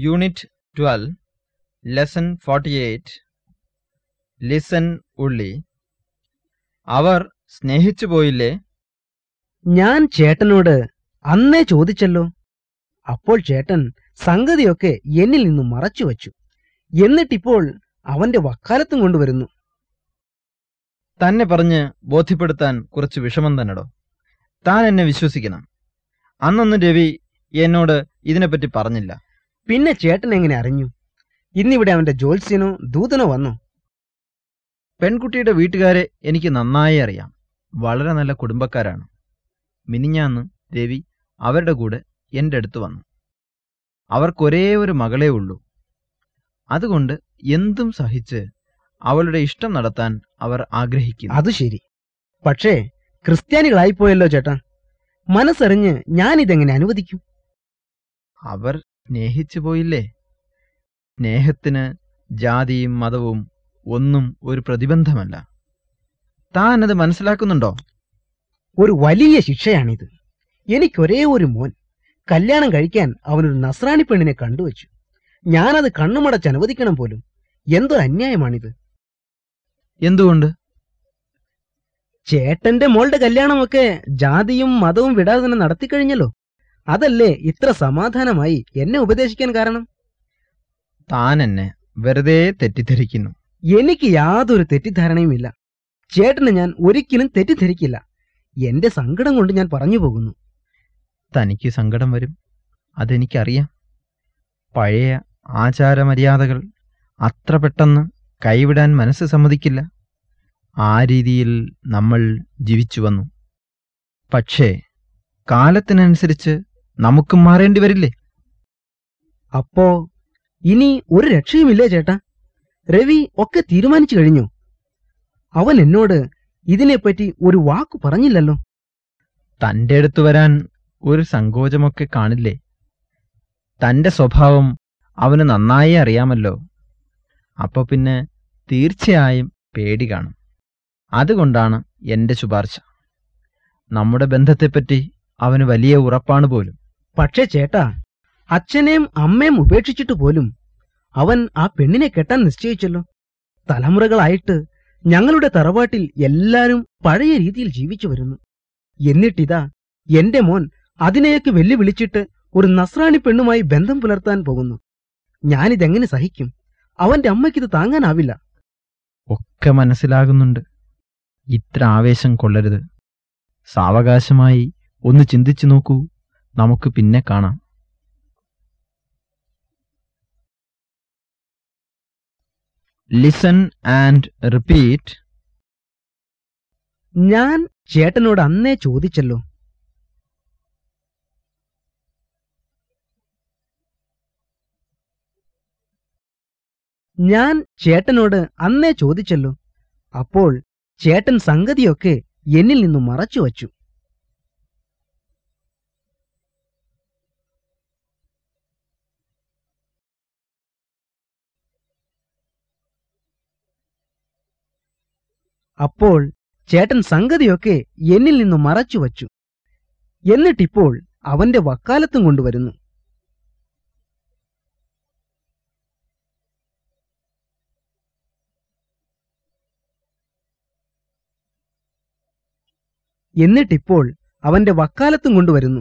Unit twelve lesson forty eight listen ഉള്ളി. അവർ സ്നേഹിച്ചു പോയില്ലേ? ഞാൻ ചേട്ടനോട് അന്നേ ചോദിച്ചല്ലോ. അപ്പോൾ ചേട്ടൻ സംഗതിയൊക്കെ എന്നിൽ നിന്നും മറച്ചു വച്ചു. എന്നിട്ടിപ്പോൾ അവന്റെ വക്കാലത്തും കൊണ്ടുവരുന്നു. തന്നെ പറഞ്ഞ് ബോധ്യപ്പെടുത്താൻ കുറച്ച് വിഷമം തന്നെടോ താൻ എന്നെ വിശ്വസിക്കണം. അന്നൊന്നും രവി എന്നോട് ഇതിനെപ്പറ്റി പറഞ്ഞില്ല. പിന്നെ ചേട്ടൻ എങ്ങനെ അറിഞ്ഞു? ഇന്നിവിടെ അവന്റെ ജോത്സ്യനോ ദൂതനോ വന്നു. പെൺകുട്ടിയുടെ വീട്ടുകാരെ എനിക്ക് നന്നായി അറിയാം. വളരെ നല്ല കുടുംബക്കാരാണ്. മിനിഞ്ഞാന്ന് രവി അവരുടെ കൂടെ എന്റെ അടുത്ത് വന്നു. അവർക്കൊരേ ഒരു മകളേ ഉള്ളൂ. അതുകൊണ്ട് എന്തും സഹിച്ച് അവളുടെ ഇഷ്ടം നടത്താൻ അവർ ആഗ്രഹിക്കുന്നു. അത് ശരി. പക്ഷേ ക്രിസ്ത്യാനികളായിപ്പോയല്ലോ ചേട്ടാ. മനസ്സറിഞ്ഞ് ഞാനിതെങ്ങനെ അനുവദിക്കും? അവർ സ്നേഹിച്ചു പോയില്ലേ? സ്നേഹത്തിന് ജാതിയും മതവും ഒന്നും ഒരു പ്രതിബന്ധമല്ല. താൻ അത് മനസ്സിലാക്കുന്നുണ്ടോ? ഒരു വലിയ ശിക്ഷയാണിത്. എനിക്കൊരേ ഒരു മോൻ കല്യാണം കഴിക്കാൻ അവനൊരു നസ്രാണി പെണ്ണിനെ കണ്ടുവച്ചു. ഞാനത് കണ്ണുമടച്ച് അനുവദിക്കണം പോലും. എന്തൊരു അന്യായമാണിത്? എന്തുകൊണ്ട്? ചേട്ടന്റെ മോളുടെ കല്യാണമൊക്കെ ജാതിയും മതവും വിടാതെ തന്നെ നടത്തിക്കഴിഞ്ഞല്ലോ. അതല്ലേ ഇത്ര സമാധാനമായി എന്നെ ഉപദേശിക്കാൻ കാരണം? താൻ എന്നെ വെറുതെ തെറ്റിദ്ധരിക്കുന്നു. എനിക്ക് യാതൊരു തെറ്റിദ്ധാരണയുമില്ല. ചേട്ടന് ഞാൻ ഒരിക്കലും തെറ്റിദ്ധരിക്കില്ല. എന്റെ സങ്കടം കൊണ്ട് ഞാൻ പറഞ്ഞു പോകുന്നു. തനിക്ക് സങ്കടം വരും. അതെനിക്കറിയാം. പഴയ ആചാരമര്യാദകൾ അത്ര പെട്ടെന്ന് കൈവിടാൻ മനസ്സ് സമ്മതിക്കില്ല. ആ രീതിയിൽ നമ്മൾ ജീവിച്ചു വന്നു. പക്ഷേ കാലത്തിനനുസരിച്ച് നമുക്കും മാറേണ്ടി വരില്ലേ? അപ്പോ ഇനി ഒരു രക്ഷയുമില്ലേ ചേട്ടാ? രവി ഒക്കെ തീരുമാനിച്ചു കഴിഞ്ഞു. അവൻ എന്നോട് ഇതിനെപ്പറ്റി ഒരു വാക്ക് പറഞ്ഞില്ലല്ലോ. തന്റെ അടുത്ത് വരാൻ ഒരു സങ്കോചമൊക്കെ കാണില്ലേ? തന്റെ സ്വഭാവം അവന് നന്നായി അറിയാമല്ലോ. അപ്പൊ പിന്നെ തീർച്ചയായും പേടി കാണും. അതുകൊണ്ടാണ് എന്റെ ശുപാർശ. നമ്മുടെ ബന്ധത്തെപ്പറ്റി അവന് വലിയ ഉറപ്പാണ് പോലും. പക്ഷേ ചേട്ടാ അച്ഛനെയും അമ്മയും ഉപേക്ഷിച്ചിട്ട് പോലും അവൻ ആ പെണ്ണിനെ കെട്ടാൻ നിശ്ചയിച്ചല്ലോ. തലമുറകളായിട്ട് ഞങ്ങളുടെ തറവാട്ടിൽ എല്ലാരും പഴയ രീതിയിൽ ജീവിച്ചു വരുന്നു. എന്നിട്ടിതാ എന്റെ മോൻ അതിനെയൊക്കെ വെല്ലുവിളിച്ചിട്ട് ഒരു നസ്രാണി പെണ്ണുമായി ബന്ധം പുലർത്താൻ പോകുന്നു. ഞാനിതെങ്ങനെ സഹിക്കും? അവന്റെ അമ്മയ്ക്കിത് താങ്ങാനാവില്ല. ഒക്കെ മനസ്സിലാകുന്നുണ്ട്. ഇത്ര ആവേശം കൊള്ളരുത്. സാവകാശമായി ഒന്ന് ചിന്തിച്ചു നോക്കൂ. നമുക്ക് പിന്നെ കാണാം. ലിസൺ ആൻഡ് റിപ്പീറ്റ് ഞാൻ ചേട്ടനോട് അന്നേ ചോദിച്ചല്ലോ. ഞാൻ ചേട്ടനോട് അന്നേ ചോദിച്ചല്ലോ. അപ്പോൾ ചേട്ടൻ സംഗതിയൊക്കെ എന്നിൽ നിന്നും മറച്ചു വച്ചു അപ്പോൾ ചേട്ടൻ സംഗതിയൊക്കെ എന്നിൽ നിന്നു മറച്ചു വച്ചു. എന്നിട്ടിപ്പോൾ അവന്റെ വക്കാലത്തും കൊണ്ടുവരുന്നു. എന്നിട്ടിപ്പോൾ അവന്റെ വക്കാലത്തും കൊണ്ടുവരുന്നു.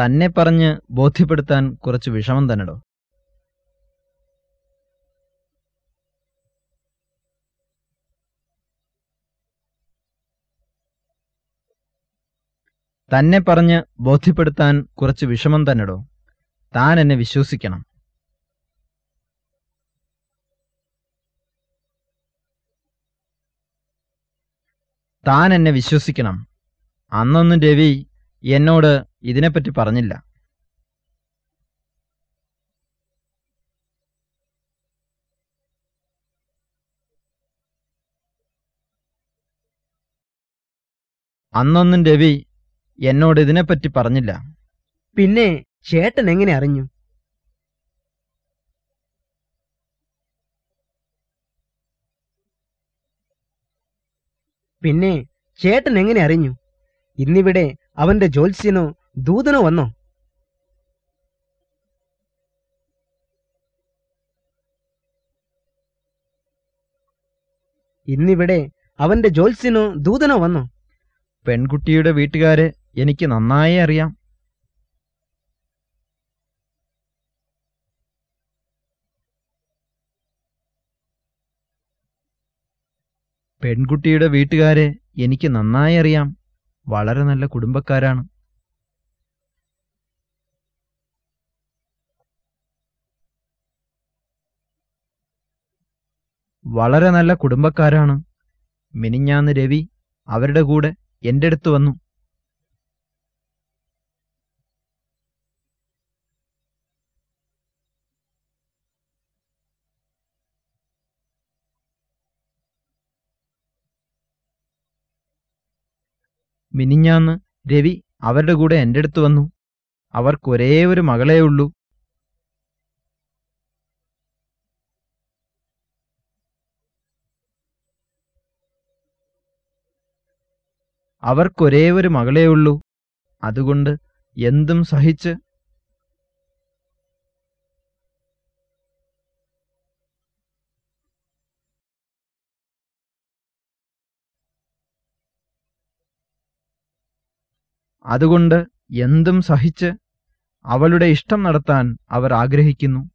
തന്നെ പറഞ്ഞ് ബോധ്യപ്പെടുത്താൻ കുറച്ച് വിഷമം തന്നെടോ. തന്നെ പറഞ്ഞ് ബോധ്യപ്പെടുത്താൻ കുറച്ച് വിഷമം തന്നെടോ. താൻ എന്നെ വിശ്വസിക്കണം. താൻ എന്നെ വിശ്വസിക്കണം. അന്നൊന്നും രവി എന്നോട് ഇതിനെപ്പറ്റി പറഞ്ഞില്ല. അന്നൊന്നും രവി എന്നോട് ഇതിനെപ്പറ്റി പറഞ്ഞില്ല. പിന്നെ ചേട്ടൻ എങ്ങനെ അറിഞ്ഞു? പിന്നെ ചേട്ടൻ എങ്ങനെ അറിഞ്ഞു? ഇന്നിവിടെ അവന്റെ ജോത്സ്യനോ ദൂതനോ വന്നോ? ഇന്നിവിടെ അവന്റെ ജോത്സ്യനോ ദൂതനോ വന്നോ? പെൺകുട്ടിയുടെ വീട്ടുകാരെ എനിക്ക് നന്നായി അറിയാം. പെൺകുട്ടിയുടെ വീട്ടുകാരെ എനിക്ക് നന്നായി അറിയാം. വളരെ നല്ല കുടുംബക്കാരാണ്. വളരെ നല്ല കുടുംബക്കാരാണ്. മിനിഞ്ഞാന്ന് രവി അവരുടെ കൂടെ എന്റെ അടുത്ത് വന്നു. മിനിഞ്ഞാന്ന് രവി അവരുടെ കൂടെ എന്റെ അടുത്ത് വന്നു. അവർക്ക് ഒരേ ഒരു മകളേ ഉള്ളൂ. അവർക്കൊരേ ഒരു മകളേ ഉള്ളൂ. അതുകൊണ്ട് എന്തും സഹിച്ച് അതുകൊണ്ട് എന്തും സഹിച്ച് അവളുടെ ഇഷ്ടം നടത്താൻ അവർ ആഗ്രഹിക്കുന്നു.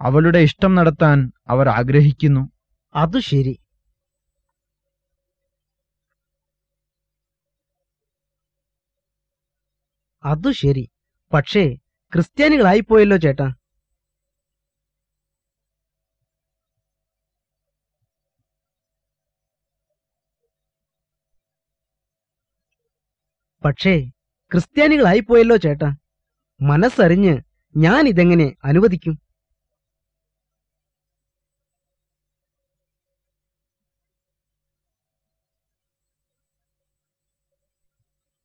അവളുടെ ഇഷ്ടം നടത്താൻ അവർ ആഗ്രഹിക്കുന്നു. അത് ശരി. അത് ശരി. പക്ഷേ ക്രിസ്ത്യാനികളായിപ്പോയല്ലോ ചേട്ടാ. പക്ഷേ ക്രിസ്ത്യാനികളായിപ്പോയല്ലോ ചേട്ടാ. മനസ്സറിഞ്ഞ് ഞാൻ ഇതെങ്ങനെ അനുവദിക്കും?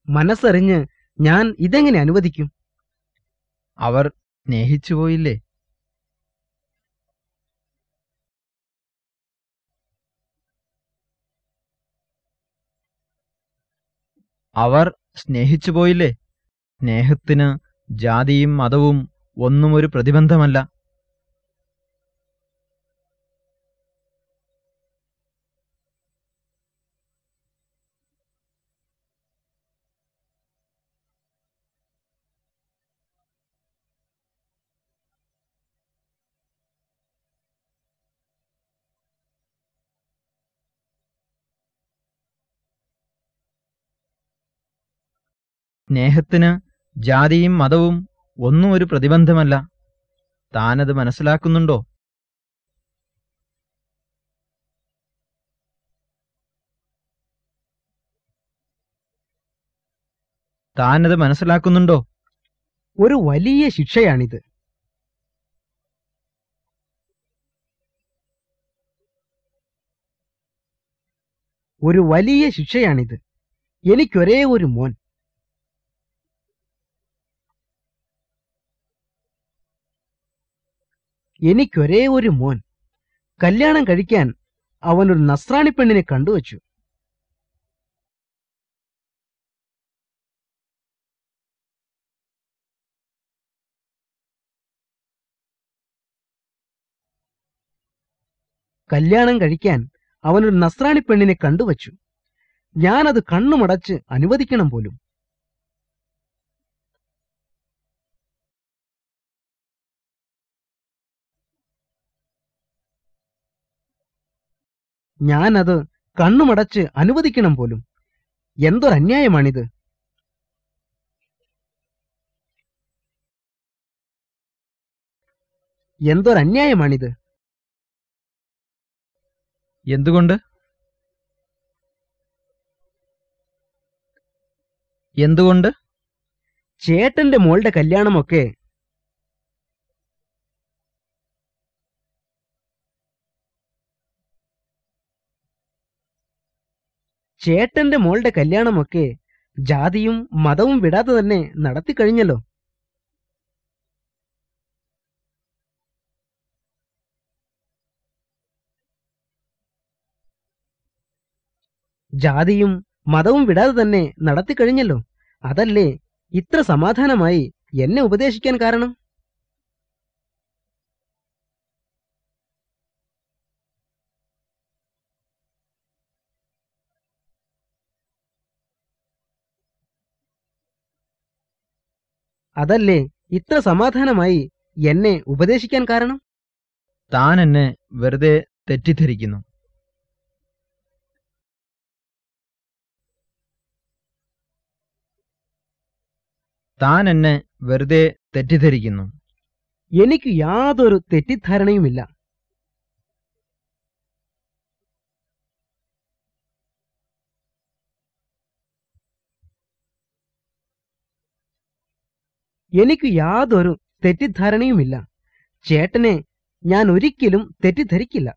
മനസ്സറിഞ്ഞ് ഞാൻ ഇതെങ്ങനെ അനുവദിക്കും? അവർ സ്നേഹിച്ചു പോയില്ലേ അവർ സ്നേഹിച്ചു പോയില്ലേ സ്നേഹത്തിന് ജാതിയും മതവും ഒന്നും ഒരു പ്രതിബന്ധമല്ല. സ്നേഹത്തിന് ജാതിയും മതവും ഒന്നും ഒരു പ്രതിബന്ധമല്ല. താനത് മനസ്സിലാക്കുന്നുണ്ടോ? താനത് മനസ്സിലാക്കുന്നുണ്ടോ? ഒരു വലിയ ശിക്ഷയാണിത്. ഒരു വലിയ ശിക്ഷയാണിത്. എനിക്കൊരേ ഒരു മോൻ. എനിക്കൊരേ ഒരു മോൻ. കല്യാണം കഴിക്കാൻ അവനൊരു നസ്രാണി പെണ്ണിനെ കണ്ടുവച്ചു. കല്യാണം കഴിക്കാൻ അവനൊരു നസ്രാണി പെണ്ണിനെ കണ്ടുവച്ചു. ഞാനത് കണ്ണുമടച്ച് അനുവദിക്കണം പോലും. ഞാനത് കണ്ണുമടച്ച് അനുവദിക്കണം പോലും. എന്തൊരന്യായമാണിത്? എന്തൊരന്യായമാണിത്? എന്തുകൊണ്ട്? എന്തുകൊണ്ട്? ചേട്ടന്റെ മോളുടെ കല്യാണമൊക്കെ ചേട്ടന്റെ മോളുടെ കല്യാണമൊക്കെ ജാതിയും മതവും വിടാതെ തന്നെ നടത്തി കഴിഞ്ഞല്ലോ. ജാതിയും മതവും വിടാതെ തന്നെ നടത്തി കഴിഞ്ഞല്ലോ. അതല്ലേ ഇത്ര സമാധാനമായി എന്നെ ഉപദേശിക്കാൻ കാരണം? അതല്ലേ ഇത്ര സമാധാനമായി എന്നെ ഉപദേശിക്കാൻ കാരണം? താൻ എന്നെ വെറുതെ തെറ്റിദ്ധരിക്കുന്നു. താൻ എന്നെ വെറുതെ തെറ്റിദ്ധരിക്കുന്നു. എനിക്ക് യാതൊരു തെറ്റിദ്ധാരണയുമില്ല. എനിക്ക് യാതൊരു തെറ്റിദ്ധാരണയുമില്ല. ചേട്ടനെ ഞാൻ ഒരിക്കലും തെറ്റിദ്ധരിക്കില്ല.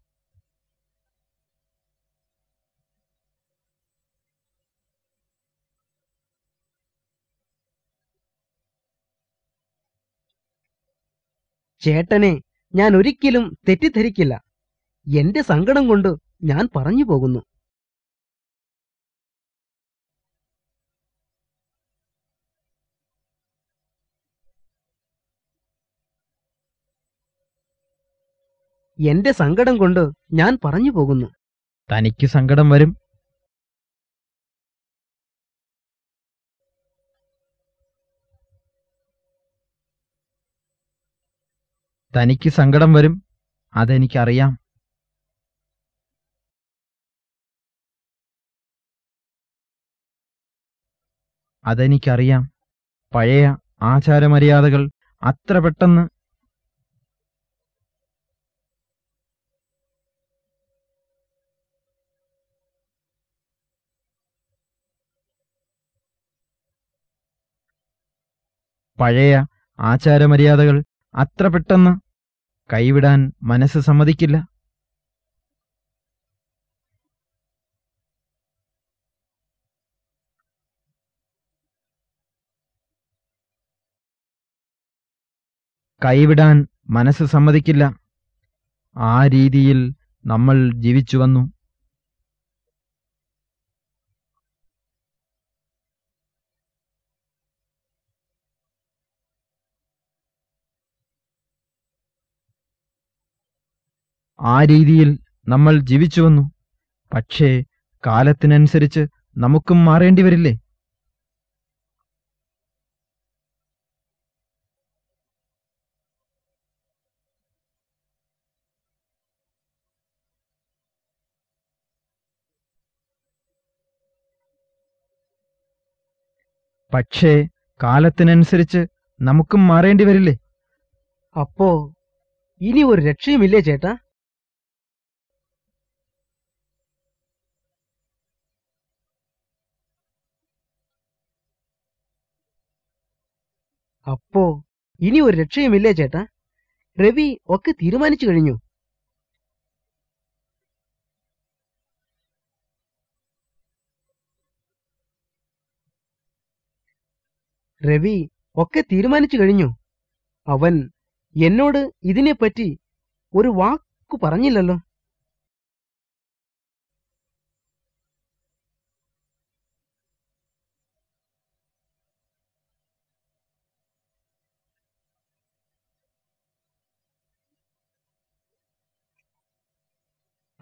ചേട്ടനെ ഞാൻ ഒരിക്കലും തെറ്റിദ്ധരിക്കില്ല. എന്റെ സങ്കടം കൊണ്ട് ഞാൻ പറഞ്ഞു പോകുന്നു. എന്റെ സങ്കടം കൊണ്ട് ഞാൻ പറഞ്ഞു പോകുന്നു. തനിക്ക് സങ്കടം വരും. തനിക്ക് സങ്കടം വരും. അതെനിക്കറിയാം. അതെനിക്കറിയാം. പഴയ ആചാരമര്യാദകൾ അത്ര പെട്ടെന്ന് പഴയ ആചാരമര്യാദകൾ അത്ര പെട്ടെന്ന് കൈവിടാൻ മനസ്സ് സമ്മതിക്കില്ല. കൈവിടാൻ മനസ്സ് സമ്മതിക്കില്ല. ആ രീതിയിൽ നമ്മൾ ജീവിച്ചു വന്നു. ആ രീതിയിൽ നമ്മൾ ജീവിച്ചു വന്നു. പക്ഷേ കാലത്തിനനുസരിച്ച് നമുക്കും മാറേണ്ടി വരില്ലേ? പക്ഷേ കാലത്തിനനുസരിച്ച് നമുക്കും മാറേണ്ടി വരില്ലേ? അപ്പോ ഇനി ഒരു രക്ഷയുമില്ലേ ചേട്ടാ? അപ്പോ ഇനി ഒരു രക്ഷയുമില്ലേ ചേട്ടാ? രവി ഒക്കെ തീരുമാനിച്ചു കഴിഞ്ഞു. രവി ഒക്കെ തീരുമാനിച്ചു കഴിഞ്ഞു. അവൻ എന്നോട് ഇതിനെപ്പറ്റി ഒരു വാക്കു പറഞ്ഞില്ലല്ലോ.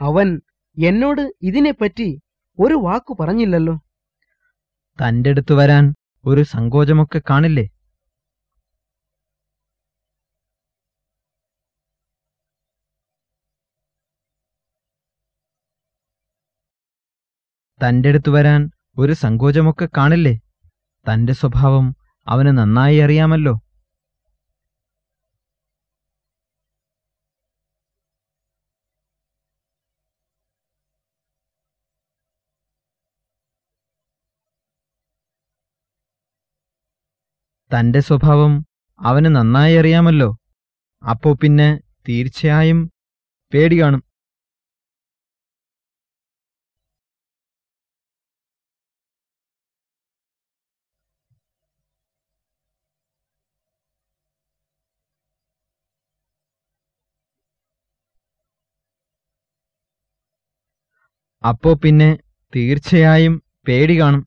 അവൻ എന്നോട് ഇതിനെപ്പറ്റി ഒരു വാക്കു പറഞ്ഞില്ലല്ലോ. തന്റെ അടുത്ത് വരാൻ ഒരു സങ്കോചമൊക്കെ കാണില്ലേ? തന്റെ അടുത്ത് വരാൻ ഒരു സങ്കോചമൊക്കെ കാണില്ലേ? തന്റെ സ്വഭാവം അവന് നന്നായി അറിയാമല്ലോ. തന്റെ സ്വഭാവം അവന് നന്നായി അറിയാമല്ലോ. അപ്പോ പിന്നെ തീർച്ചയായും പേടി കാണും. അപ്പോ പിന്നെ തീർച്ചയായും പേടി കാണും.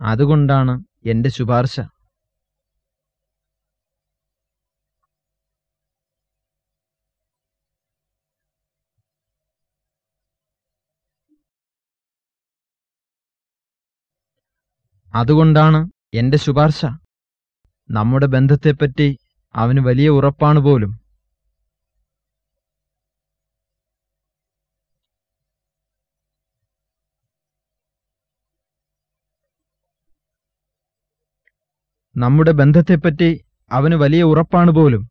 അതുകൊണ്ടാണ് എന്റെ ശുപാർശ. അതുകൊണ്ടാണ് എന്റെ ശുപാർശ. നമ്മുടെ ബന്ധത്തെപ്പറ്റി അവന് വലിയ ഉറപ്പാണ് പോലും. നമ്മുടെ ബന്ധത്തെപ്പറ്റി അവന് വലിയ ഉറപ്പാണ് പോലും.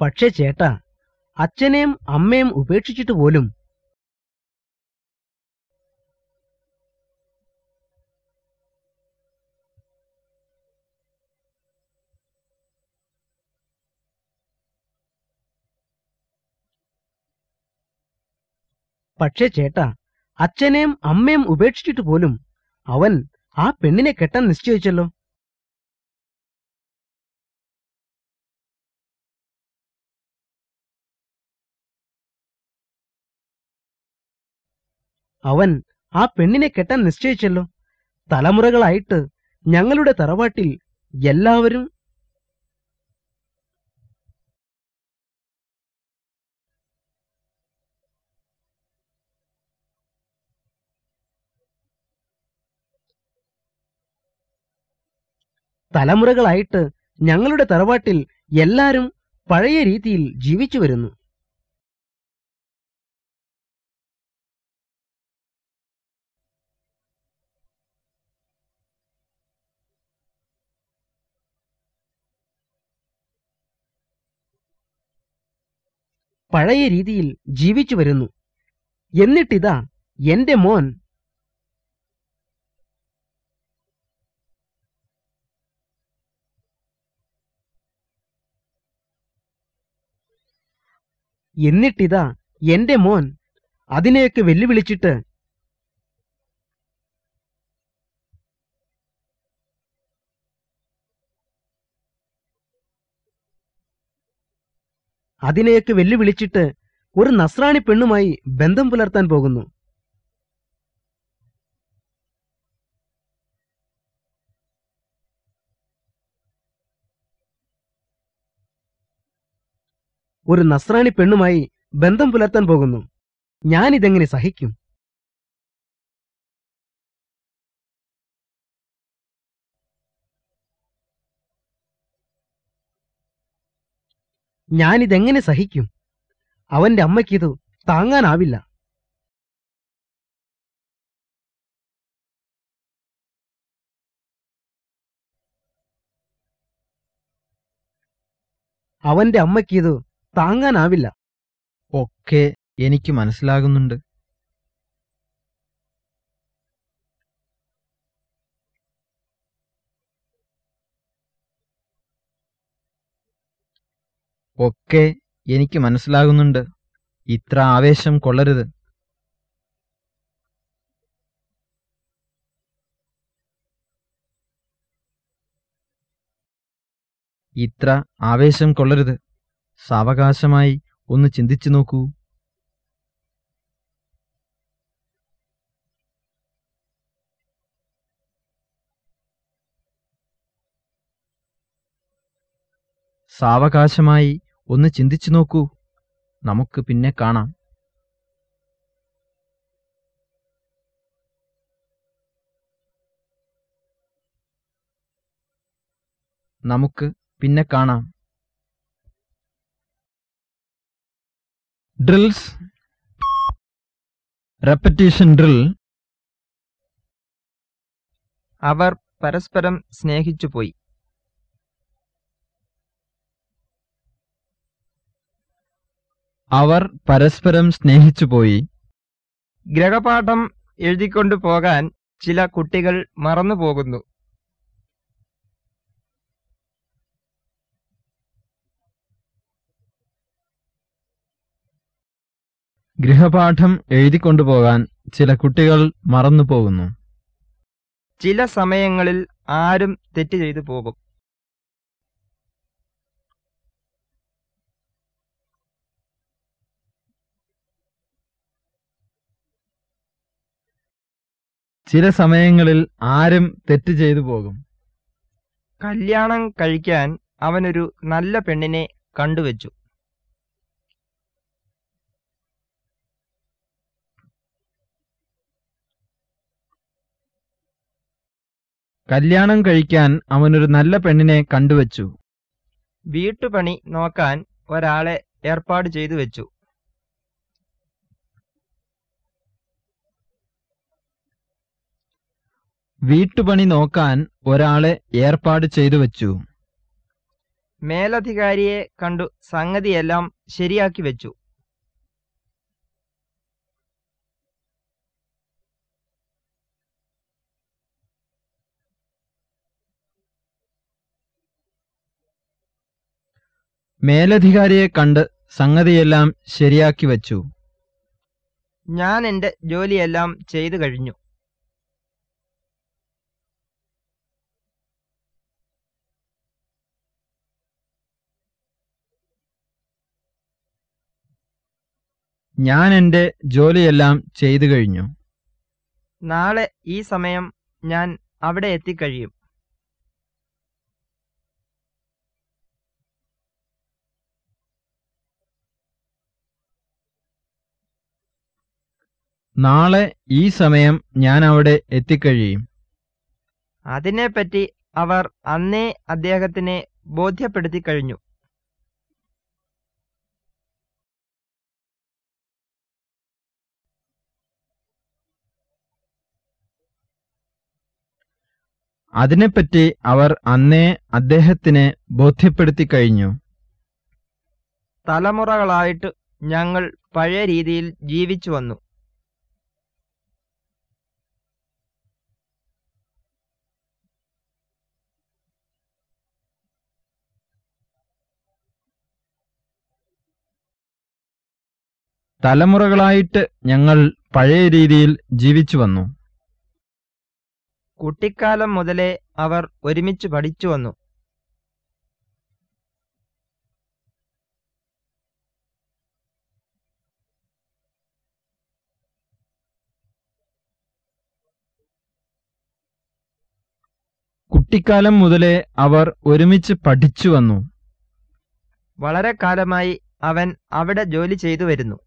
പക്ഷേ ചേട്ടാ അച്ഛനെയും അമ്മയും ഉപേക്ഷിച്ചിട്ട് പോലും പക്ഷേ ചേട്ടാ അച്ഛനെയും അമ്മയും ഉപേക്ഷിച്ചിട്ട് പോലും അവൻ ആ പെണ്ണിനെ കെട്ടാൻ നിശ്ചയിച്ചല്ലോ. അവൻ ആ പെണ്ണിനെ കെട്ടാൻ നിശ്ചയിച്ചല്ലോ. തലമുറകളായിട്ട് ഞങ്ങളുടെ തറവാട്ടിൽ എല്ലാവരും തലമുറകളായിട്ട് ഞങ്ങളുടെ തറവാട്ടിൽ എല്ലാരും പഴയ രീതിയിൽ ജീവിച്ചു വരുന്നു. പഴയ രീതിയിൽ ജീവിച്ചു വരുന്നു. എന്നിട്ടിതാ എന്റെ മോൻ എന്നിട്ടിതാ എന്റെ മോൻ അതിനെയൊക്കെ വെല്ലുവിളിച്ചിട്ട് അതിനെയൊക്കെ വെല്ലുവിളിച്ചിട്ട് ഒരു നസ്രാണി പെണ്ണുമായി ബന്ധം പുലർത്താൻ പോകുന്നു. ഒരു നസ്രാണി പെണ്ണുമായി ബന്ധം പുലർത്താൻ പോകുന്നു. ഞാനിതെങ്ങനെ സഹിക്കും? ഞാനിതെങ്ങനെ സഹിക്കും? അവന്റെ അമ്മയ്ക്കിത് താങ്ങാനാവില്ല. അവന്റെ അമ്മയ്ക്കിത് താങ്ങാനാവില്ല. ഒക്കെ എനിക്ക് മനസ്സിലാകുന്നുണ്ട്. ഒക്കെ എനിക്ക് മനസ്സിലാകുന്നുണ്ട്. ഇത്ര ആവേശം കൊള്ളരുത്. ഇത്ര ആവേശം കൊള്ളരുത്. സാവകാശമായി ഒന്ന് ചിന്തിച്ചു നോക്കൂ. സാവകാശമായി ഒന്ന് ചിന്തിച്ചു നോക്കൂ. നമുക്ക് പിന്നെ കാണാം. നമുക്ക് പിന്നെ കാണാം. Drills repetition drill. അവർ പരസ്പരം സ്നേഹിച്ചുപോയി അവർ പരസ്പരം സ്നേഹിച്ചുപോയി ഗ്രഹപാഠം എഴുതിക്കൊണ്ടു പോകാൻ ചില കുട്ടികൾ മറന്നുപോകുന്നു. ഗൃഹപാഠം എഴുതിക്കൊണ്ടുപോകാൻ ചില കുട്ടികൾ മറന്നുപോകുന്നു. ചില സമയങ്ങളിൽ ആരും തെറ്റ് ചെയ്തു പോകും. ചില സമയങ്ങളിൽ ആരും തെറ്റ് ചെയ്തു പോകും. കല്യാണം കഴിക്കാൻ അവനൊരു നല്ല പെണ്ണിനെ കണ്ടുവച്ചു. കല്യാണം കഴിക്കാൻ അവനൊരു നല്ല പെണ്ണിനെ കണ്ടുവച്ചു. വീട്ടുപണി നോക്കാൻ ഒരാളെ ഏർപ്പാട് ചെയ്തു വെച്ചു. വീട്ടുപണി നോക്കാൻ ഒരാളെ ഏർപ്പാട് ചെയ്തു വെച്ചു. മേലധികാരിയെ കണ്ടു സംഗതിയെല്ലാം ശരിയാക്കി വെച്ചു. മേലധികാരിയെ കണ്ട് സംഗതിയെല്ലാം ശരിയാക്കി വച്ചു. ഞാൻ എന്റെ ജോലിയെല്ലാം ചെയ്തു കഴിഞ്ഞു. ഞാൻ എന്റെ ജോലിയെല്ലാം ചെയ്തു കഴിഞ്ഞു. നാളെ ഈ സമയം ഞാൻ അവിടെ എത്തിക്കഴിയും. നാളെ ഈ സമയം ഞാൻ അവിടെ എത്തിക്കഴിയും. അതിനെപ്പറ്റി അവർ അന്നേ അദ്ദേഹത്തിനെ ബോധ്യപ്പെടുത്തി കഴിഞ്ഞു. അതിനെപ്പറ്റി അവർ അന്നേ അദ്ദേഹത്തിനെ ബോധ്യപ്പെടുത്തി കഴിഞ്ഞു. തലമുറകളായിട്ട് ഞങ്ങൾ പഴയ രീതിയിൽ ജീവിച്ചു വന്നു. തലമുറകളായിട്ട് ഞങ്ങൾ പഴയ രീതിയിൽ ജീവിച്ചു വന്നു. കുട്ടിക്കാലം മുതലേ അവർ ഒരുമിച്ച് പഠിച്ചു വന്നു. കുട്ടിക്കാലം മുതലേ അവർ ഒരുമിച്ച് പഠിച്ചു വന്നു. വളരെ കാലമായി അവൻ അവിടെ ജോലി ചെയ്തു വരുന്നു.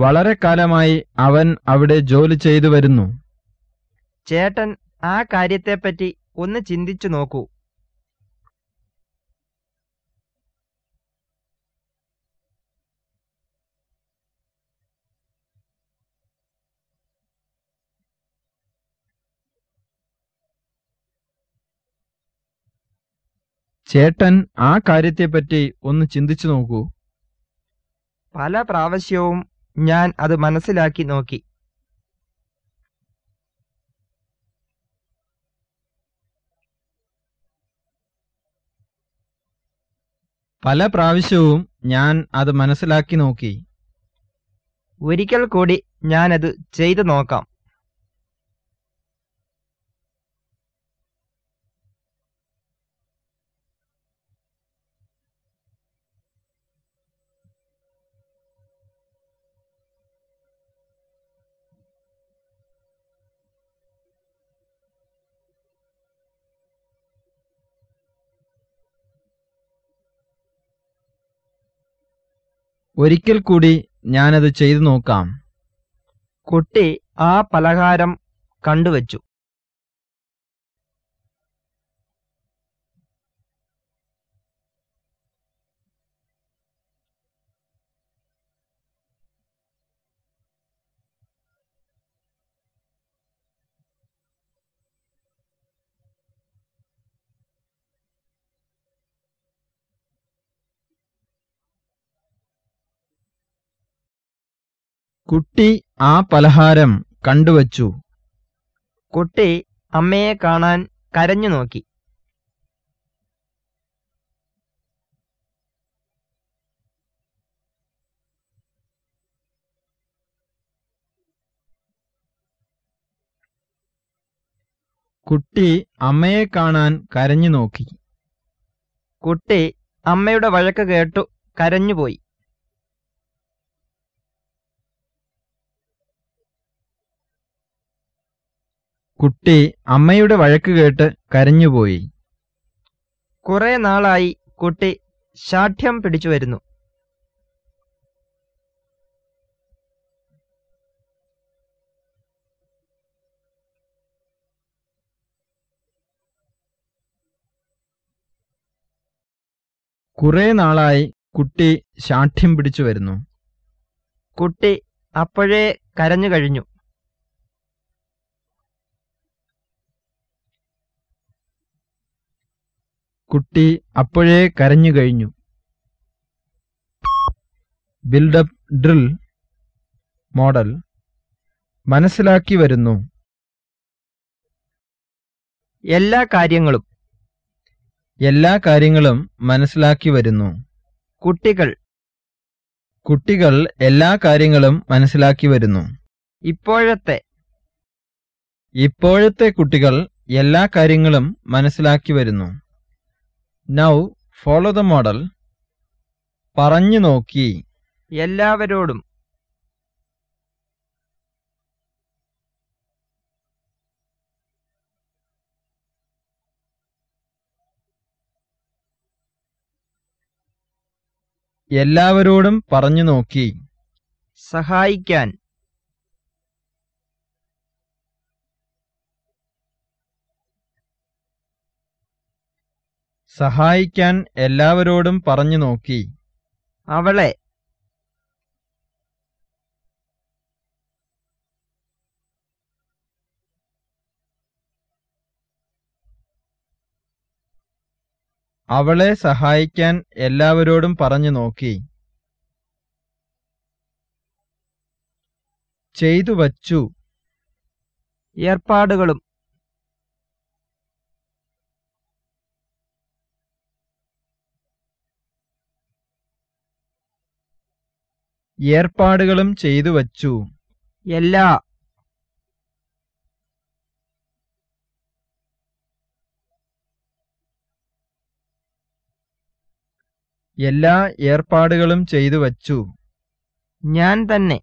വളരെ കാലമായി അവൻ അവിടെ ജോലി ചെയ്തു വരുന്നു. ചേട്ടൻ ആ കാര്യത്തെപ്പറ്റി ഒന്ന് ചിന്തിച്ചു നോക്കൂ. ചേട്ടൻ ആ കാര്യത്തെപ്പറ്റി ഒന്ന് ചിന്തിച്ചു നോക്കൂ. പല പ്രാവശ്യവും ഞാൻ അത് മനസ്സിലാക്കി നോക്കി. പല പ്രാവശ്യവും ഞാൻ അത് മനസ്സിലാക്കി നോക്കി. ഒരിക്കൽ കൂടി ഞാനത് ചെയ്തു നോക്കാം. ഒരിക്കൽ കൂടി ഞാനത് ചെയ്തു നോക്കാം. കുട്ടി ആ പലഹാരം കണ്ടുവച്ചു. കുട്ടി ആ പലഹാരം കണ്ടുവച്ചു. കുട്ടി അമ്മയെ കാണാൻ കരഞ്ഞു നോക്കി. കുട്ടി അമ്മയെ കാണാൻ കരഞ്ഞു നോക്കി. കുട്ടി അമ്മയുടെ വഴക്ക് കേട്ടു കരഞ്ഞുപോയി. കുട്ടി അമ്മയുടെ വഴക്ക് കേട്ട് കരഞ്ഞുപോയി. കുറെ നാളായി കുട്ടി ശാഠ്യം പിടിച്ചു വരുന്നു. കുറെ നാളായി കുട്ടി ശാഠ്യം പിടിച്ചു വരുന്നു. കുട്ടി അപ്പോഴേ കരഞ്ഞു കഴിഞ്ഞു. കുട്ടി അപ്പോഴേ കരഞ്ഞു കഴിഞ്ഞു. ബിൽഡപ്പ് ഡ്രിൽ മോഡൽ മനസ്സിലാക്കി വരുന്നു. എല്ലാ കാര്യങ്ങളും എല്ലാ കാര്യങ്ങളും മനസ്സിലാക്കി വരുന്നു. കുട്ടികൾ കുട്ടികൾ എല്ലാ കാര്യങ്ങളും മനസ്സിലാക്കി വരുന്നു. ഇപ്പോഴത്തെ ഇപ്പോഴത്തെ കുട്ടികൾ എല്ലാ കാര്യങ്ങളും മനസ്സിലാക്കി വരുന്നു. നൗ ഫോളോ ദ മോഡൽ പറഞ്ഞു നോക്കി. എല്ലാവരോടും. എല്ലാവരോടും പറഞ്ഞു നോക്കി. സഹായിക്കാൻ. സഹായിക്കാൻ എല്ലാവരോടും പറഞ്ഞു നോക്കി. അവളെ അവളെ സഹായിക്കാൻ എല്ലാവരോടും പറഞ്ഞു നോക്കി. ചെയ്തു വച്ചു. ഏർപ്പാടുകളും ഏർപ്പാടുകളും ചെയ്തു വച്ചു. എല്ലാ. എല്ലാ ഏർപ്പാടുകളും ചെയ്തു വച്ചു. ഞാൻ തന്നെ.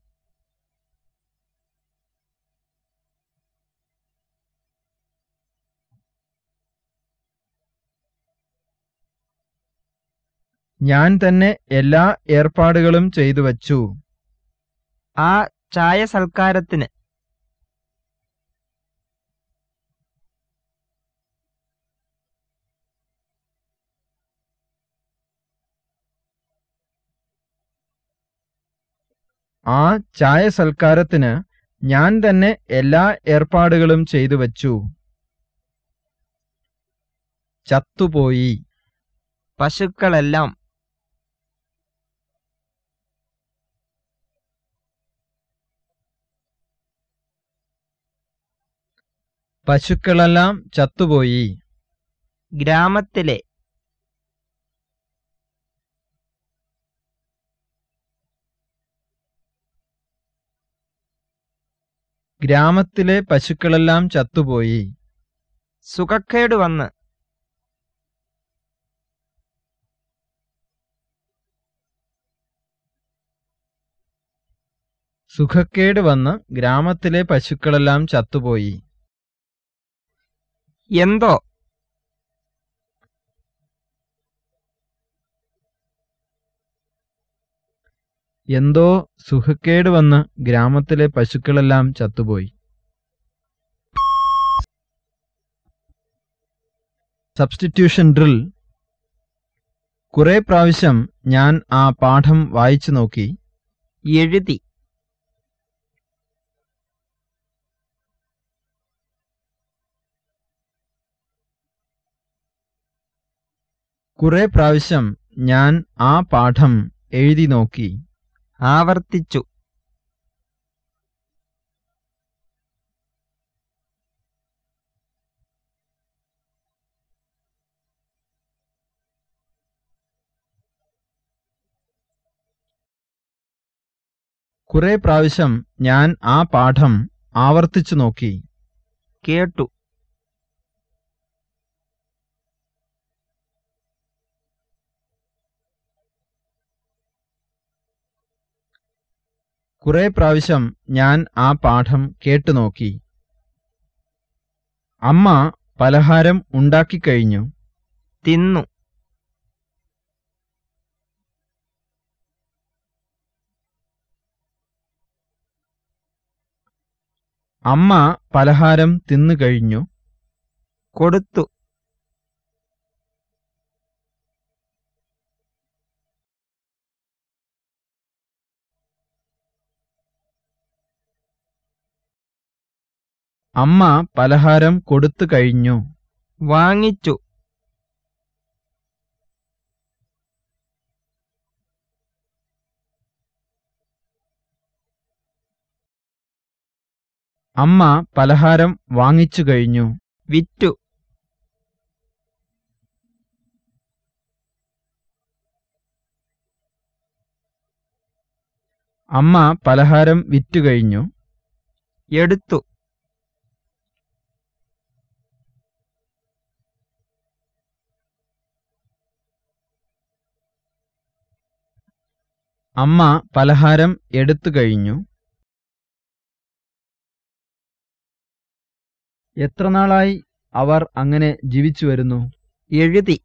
ഞാൻ തന്നെ എല്ലാ ഏർപ്പാടുകളും ചെയ്തു വച്ചു. ആ ചായ സൽക്കാരത്തിന്. ആ ചായ സൽക്കാരത്തിന് ഞാൻ തന്നെ എല്ലാ ഏർപ്പാടുകളും ചെയ്തു വച്ചു. ചത്തുപോയി. പശുക്കളെല്ലാം പശുക്കളെല്ലാം ചത്തുപോയി. ഗ്രാമത്തിലെ ഗ്രാമത്തിലെ പശുക്കളെല്ലാം ചത്തുപോയി. സുഖക്കേട് വന്ന് സുഖക്കേട് വന്ന് ഗ്രാമത്തിലെ പശുക്കളെല്ലാം ചത്തുപോയി. എന്തോ? എന്തോ സുഖക്കേട് വന്ന് ഗ്രാമത്തിലെ പശുക്കളെല്ലാം ചത്തുപോയി. സബ്സ്റ്റിറ്റ്യൂഷൻ ഡ്രിൽ കുറെ പ്രാവശ്യം ഞാൻ ആ പാഠം വായിച്ചു നോക്കി. എഴുതി. കുറെ പ്രാവശ്യം ഞാൻ ആ പാഠം എഴുതി നോക്കി. ആവർത്തിച്ചു. കുറെ പ്രാവശ്യം ഞാൻ ആ പാഠം ആവർത്തിച്ചു നോക്കി. കേട്ടു. കുറെ പ്രാവശ്യം ഞാൻ ആ പാഠം കേട്ടുനോക്കി അമ്മ പലഹാരം ഉണ്ടാക്കിക്കഴിഞ്ഞു തിന്നു. അമ്മ പലഹാരം തിന്നു കഴിഞ്ഞു. കൊടുത്തു. അമ്മ പലഹാരം കൊടുത്തു കഴിഞ്ഞു. വാങ്ങിച്ചു. അമ്മ പലഹാരം വാങ്ങിച്ചു കഴിഞ്ഞു. വിറ്റു. അമ്മ പലഹാരം വിറ്റു കഴിഞ്ഞു. എടുത്തു. അമ്മ പലഹാരം എടുത്തു കഴിഞ്ഞു. എത്ര നാളായി അവർ അങ്ങനെ ജീവിച്ചു വരുന്നു? എഴുതി.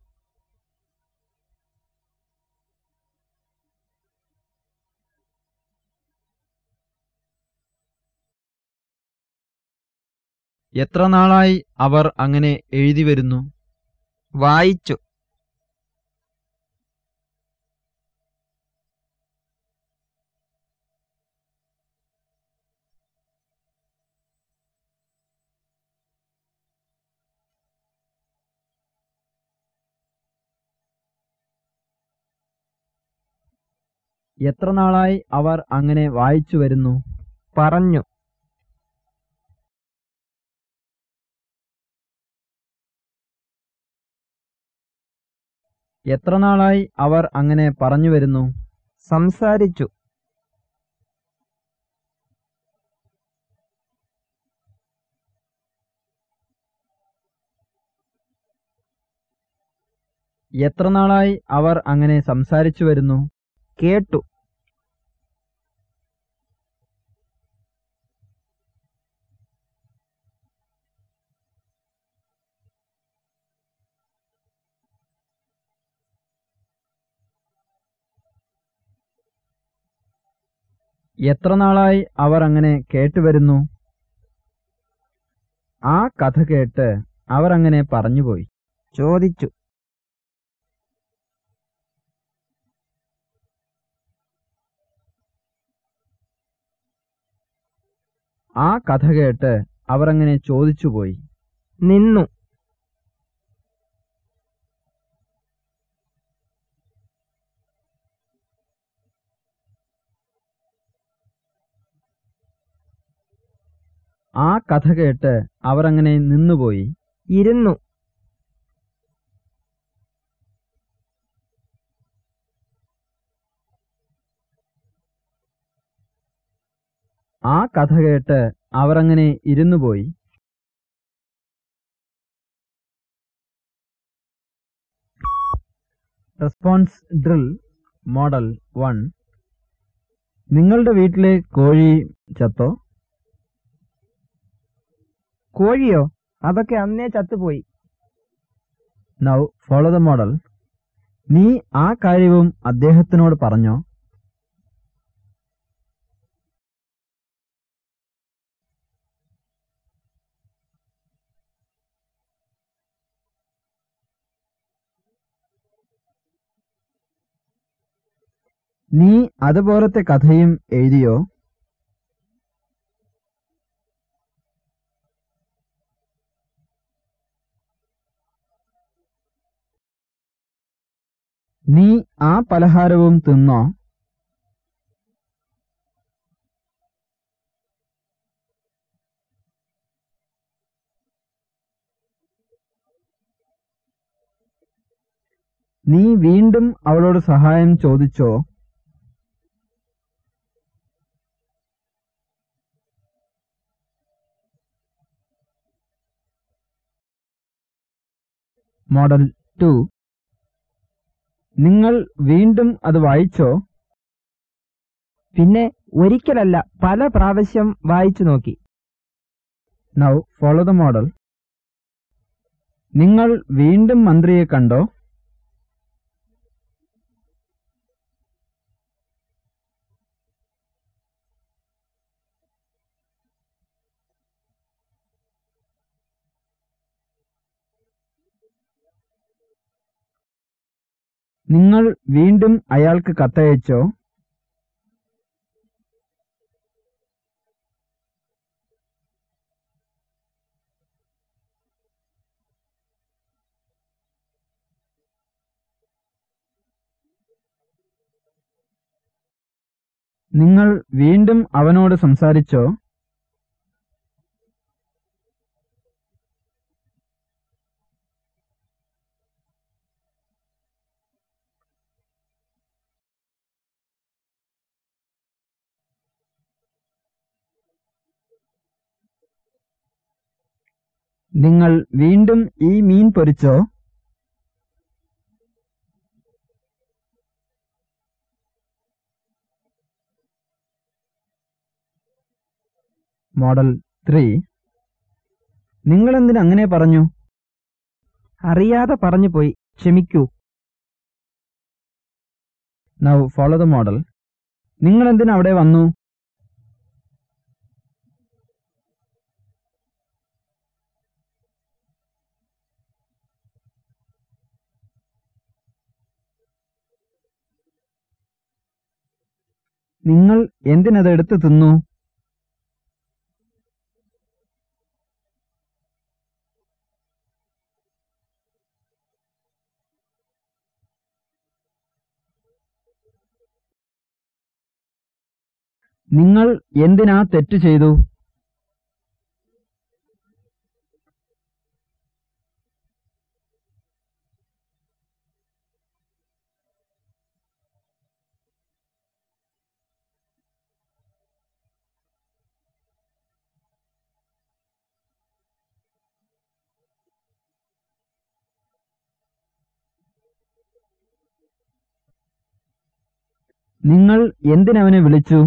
എത്ര നാളായി അവർ അങ്ങനെ എഴുതി വരുന്നു? വായിച്ചു. എത്ര നാളായി അവർ അങ്ങനെ വായിച്ചു വരുന്നു? പറഞ്ഞു. എത്ര നാളായി അവർ അങ്ങനെ പറഞ്ഞു വരുന്നു? സംസാരിച്ചു. എത്ര നാളായി അവർ അങ്ങനെ സംസാരിച്ചു വരുന്നു? കേട്ടു. എത്ര നാളായി അവർ അങ്ങനെ കേട്ടുവരുന്നു ആ കഥ കേട്ട് അവർ അങ്ങനെ പറഞ്ഞുപോയി ചോദിച്ചു. ആ കഥ കേട്ട് അവർ അങ്ങനെ ചോദിച്ചുപോയി നിന്നു. ആ കഥ കേട്ട് അവരങ്ങനെ നിന്നുപോയി. ഇരുന്നു. ആ കഥ കേട്ട് അവരങ്ങനെ ഇരുന്നു ഇരുന്നുപോയി. Response drill model one. നിങ്ങളുടെ വീട്ടിലെ കോഴി ചത്തോ? കോഴിയോ? അതൊക്കെ അന്നേ ചത്തുപോയി. നൗ ഫോളോ ദ മോഡൽ നീ ആ കാര്യവും അദ്ദേഹത്തിനോട് പറഞ്ഞോ? നീ അതുപോലത്തെ കഥയും എഴുതിയോ? നീ ആ പലഹാരവും തിന്നോ? നീ വീണ്ടും അവളോട് സഹായം ചോദിച്ചോ? Model two. നിങ്ങൾ വീണ്ടും അത് വായിച്ചോ? പിന്നെ ഒരിക്കലല്ല പല പ്രാവശ്യം വായിച്ചു നോക്കി. നൗ ഫോളോ ദ മോഡൽ നിങ്ങൾ വീണ്ടും മന്ത്രിയെ കണ്ടോ? നിങ്ങൾ വീണ്ടും അയാൾക്ക് കത്തയച്ചോ? നിങ്ങൾ വീണ്ടും അവനോട് സംസാരിച്ചോ? നിങ്ങൾ വീണ്ടും ഈ മീൻ പൊരിച്ചോ? Model three. നിങ്ങളെന്തിന് അങ്ങനെ പറഞ്ഞു? അറിയാതെ പറഞ്ഞു പോയി. ക്ഷമിക്കൂ. നൗ ഫോളോ ദ മോഡൽ നിങ്ങളെന്തിന് അവിടെ വന്നു? നിങ്ങൾ എന്തിനത് എടുത്തു തിന്നു? നിങ്ങൾ എന്തിനാ തെറ്റ് ചെയ്തു? നിങ്ങൾ എന്തിനവനെ വിളിച്ചു?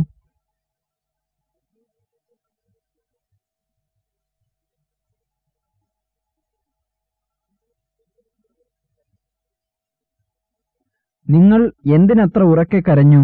നിങ്ങൾ എന്തിനത്ര ഉറക്കെ കരഞ്ഞു?